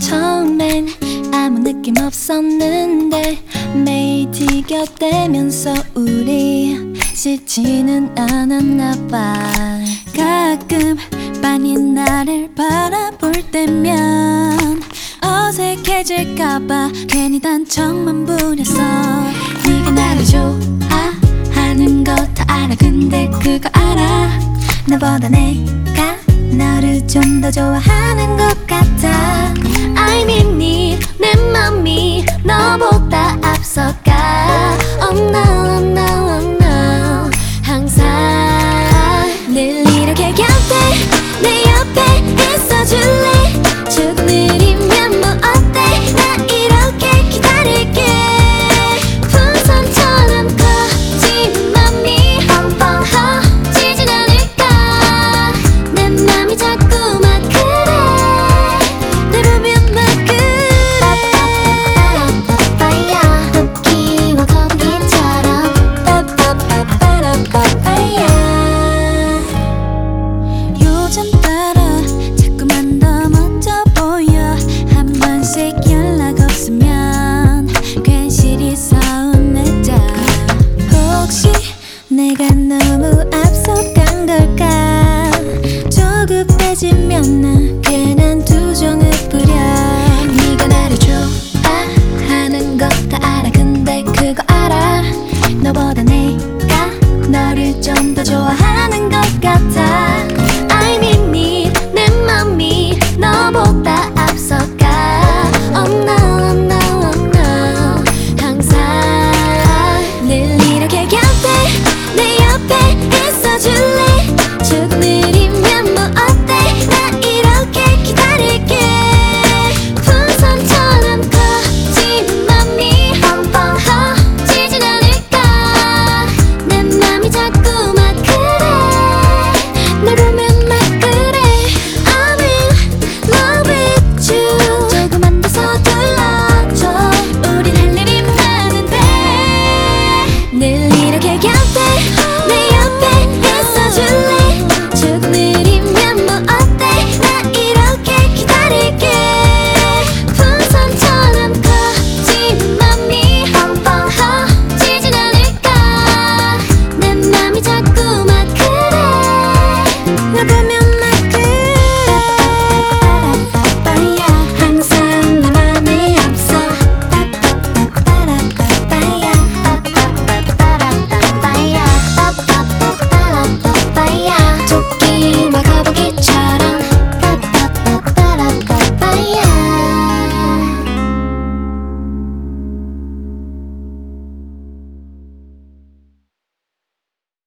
처음엔 아무 느낌 없었는데 매일 티격대면서 우리 쉽지는 않았나 봐. 가끔 빤히 나를 바라볼 때면 어색해질까봐 괜히 단청만 부렸어 네가 나를 좋아 나보다 내가 너를 좀 더 좋아하는 것 같아 있으면 괜시리 서운했다 혹시 내가 너무 앞서간 걸까? 조급해지면 나